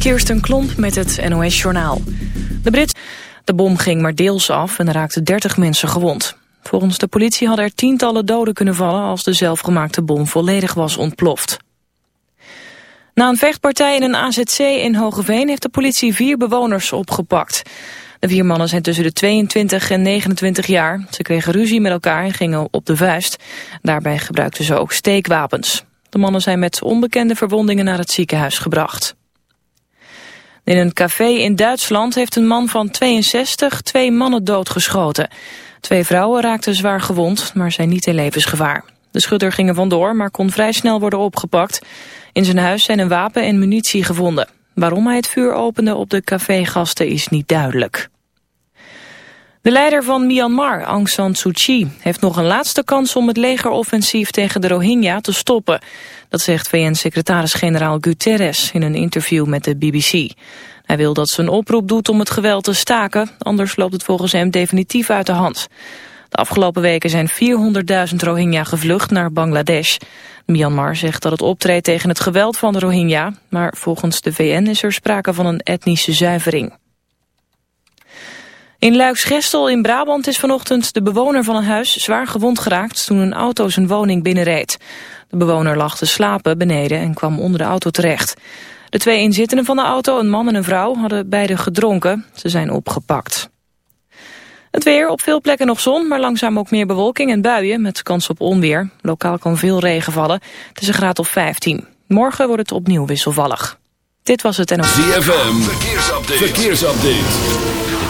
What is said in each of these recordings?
Kirsten Klomp met het NOS-journaal. De Brit... De bom ging maar deels af en raakte 30 mensen gewond. Volgens de politie hadden er tientallen doden kunnen vallen... als de zelfgemaakte bom volledig was ontploft. Na een vechtpartij in een AZC in Hogeveen... heeft de politie vier bewoners opgepakt. De vier mannen zijn tussen de 22 en 29 jaar. Ze kregen ruzie met elkaar en gingen op de vuist. Daarbij gebruikten ze ook steekwapens. De mannen zijn met onbekende verwondingen naar het ziekenhuis gebracht. In een café in Duitsland heeft een man van 62 twee mannen doodgeschoten. Twee vrouwen raakten zwaar gewond, maar zijn niet in levensgevaar. De schutter ging er vandoor, maar kon vrij snel worden opgepakt. In zijn huis zijn een wapen en munitie gevonden. Waarom hij het vuur opende op de cafégasten is niet duidelijk. De leider van Myanmar, Aung San Suu Kyi, heeft nog een laatste kans om het legeroffensief tegen de Rohingya te stoppen. Dat zegt VN-secretaris-generaal Guterres in een interview met de BBC. Hij wil dat ze een oproep doet om het geweld te staken, anders loopt het volgens hem definitief uit de hand. De afgelopen weken zijn 400.000 Rohingya gevlucht naar Bangladesh. Myanmar zegt dat het optreedt tegen het geweld van de Rohingya, maar volgens de VN is er sprake van een etnische zuivering. In Luiksgestel in Brabant is vanochtend de bewoner van een huis zwaar gewond geraakt toen een auto zijn woning binnenreed. De bewoner lag te slapen beneden en kwam onder de auto terecht. De twee inzittenden van de auto, een man en een vrouw, hadden beide gedronken. Ze zijn opgepakt. Het weer, op veel plekken nog zon, maar langzaam ook meer bewolking en buien met kans op onweer. Lokaal kan veel regen vallen. Het is een graad of 15. Morgen wordt het opnieuw wisselvallig. Dit was het en... ZFM, verkeersupdate. verkeersupdate.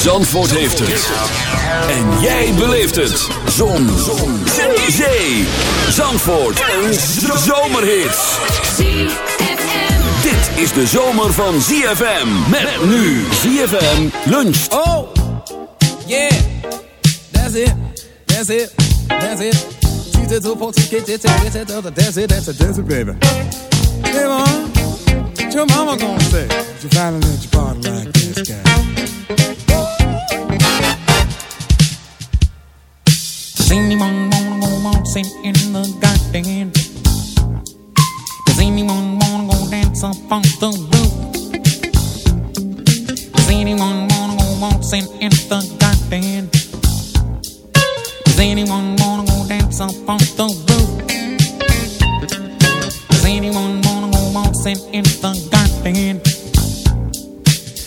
Zandvoort heeft het. En jij beleeft het. Zon. Zon. Zee. Zee. Zandvoort. Een zomerhit. Dit is de zomer van ZFM. Met nu ZFM luncht. Oh, yeah, that's it, that's it, that's it. She's a two get it, get it, that's it, that's it, that's it, baby. Hey, mom, what your mama gonna say? You finally let your body like this guy. Does anyone wanna go waltzing in the garden? Does anyone wanna go dance on the roof? Does anyone wanna go waltzing in the garden? Does anyone wanna go dance up on the roof? Does anyone wanna go waltzing in the garden?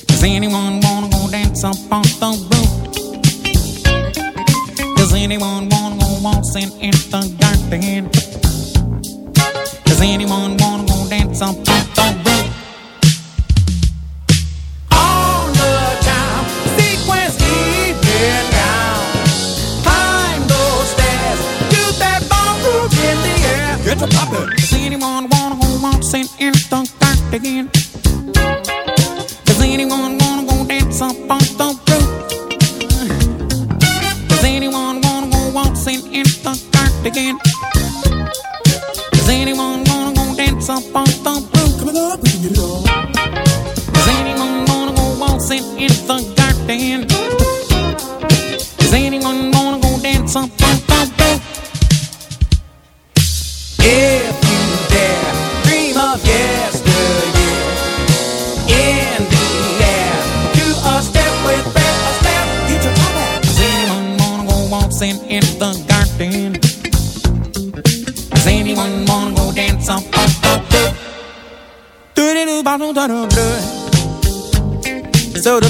Does anyone wanna go dance up on the roof? Does anyone wanna go waltzing in the garden? Does anyone wanna go dance up at the roof? On the time, sequence even down. Climb those stairs, do that ballroom in the air. Get to poppin'. Does anyone wanna go waltzing in the garden? parlons d'un bleu. So the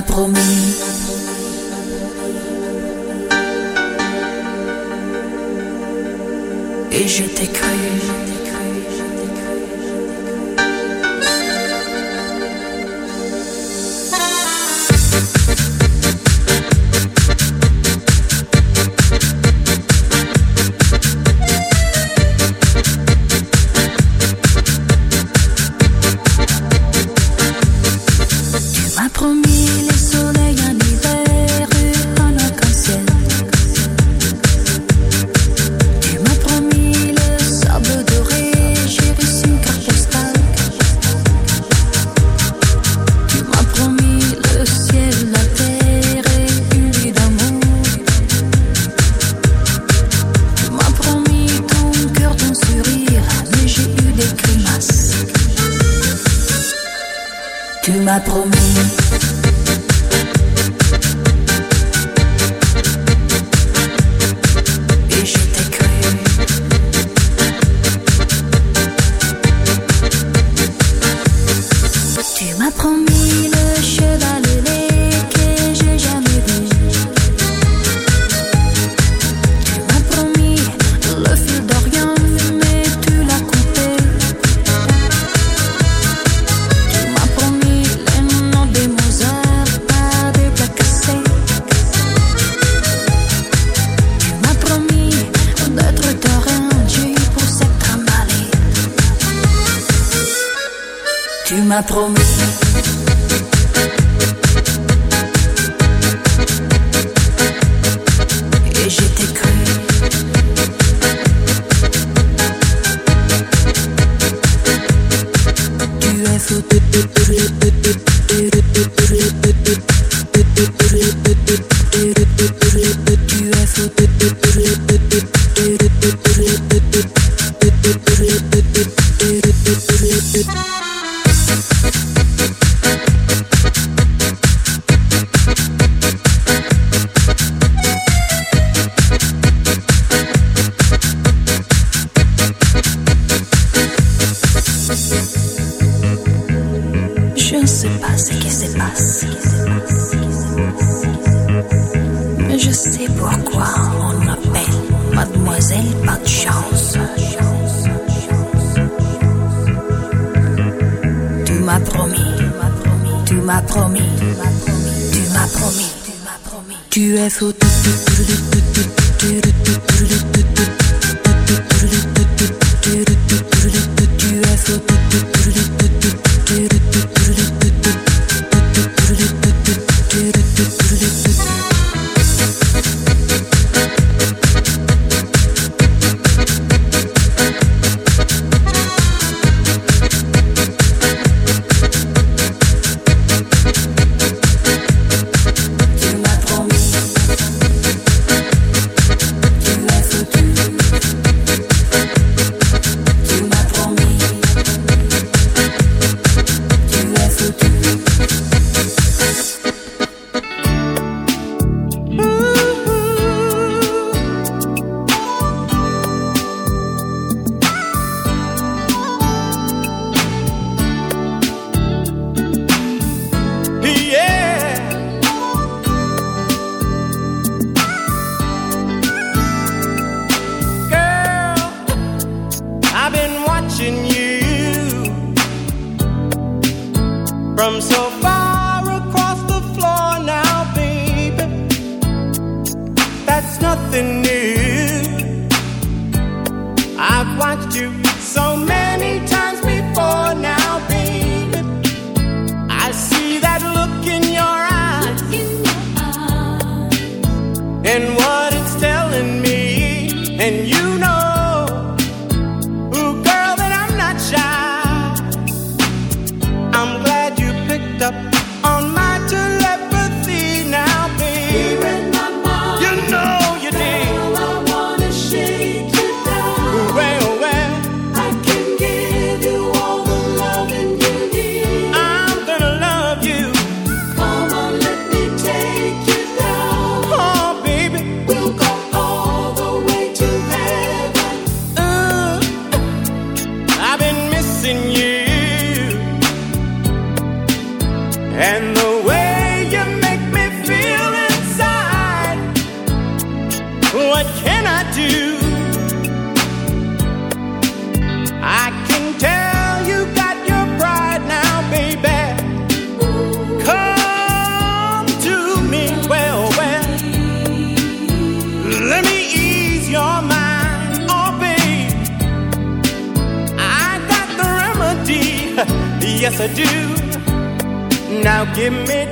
promis. Mais je sais pourquoi on m'appelle Mademoiselle Pas de chance. Tu m'as promis, tu m'as promis, tu m'as promis, tu m'as promis. Tu es faux. and why I do. Now give me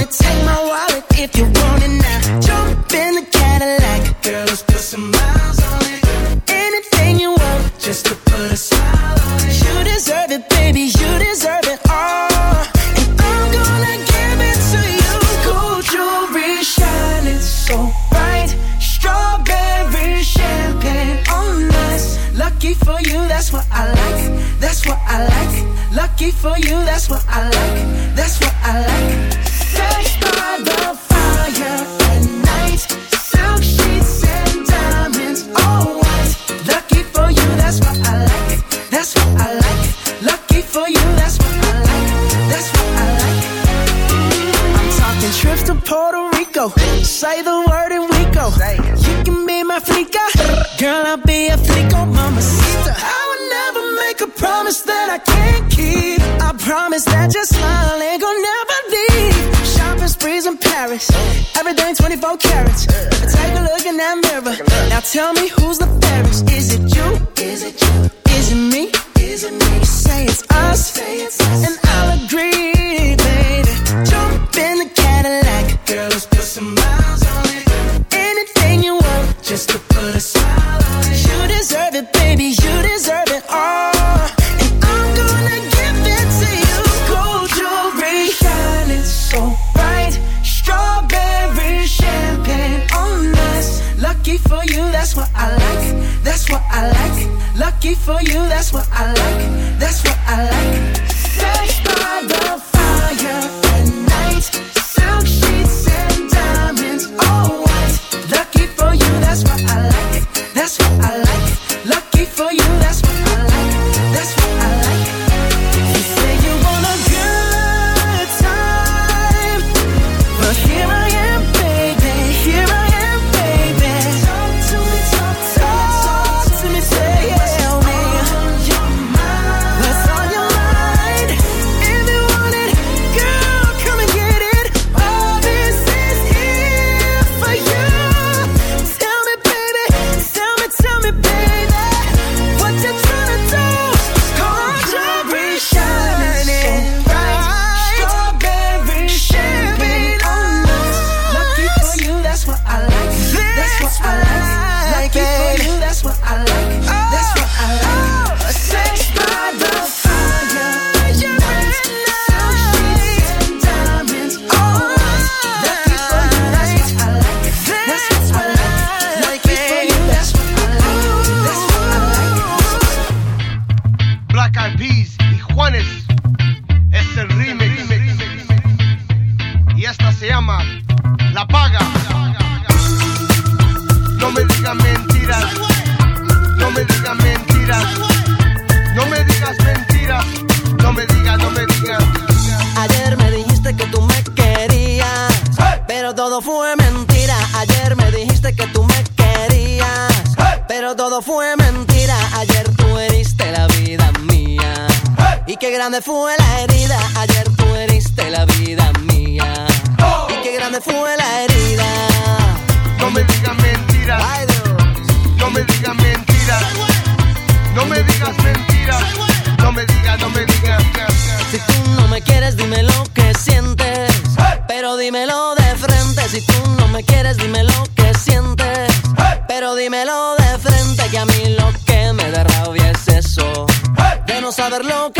if you want it. Take si tú no me quieres, dime lo que sientes. Hey. Pero dímelo de frente, que a mí lo que me da rabia es eso. De no saber lo que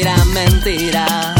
mentira, mentira.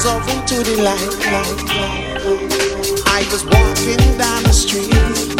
hands off into the light. I was walking down the street.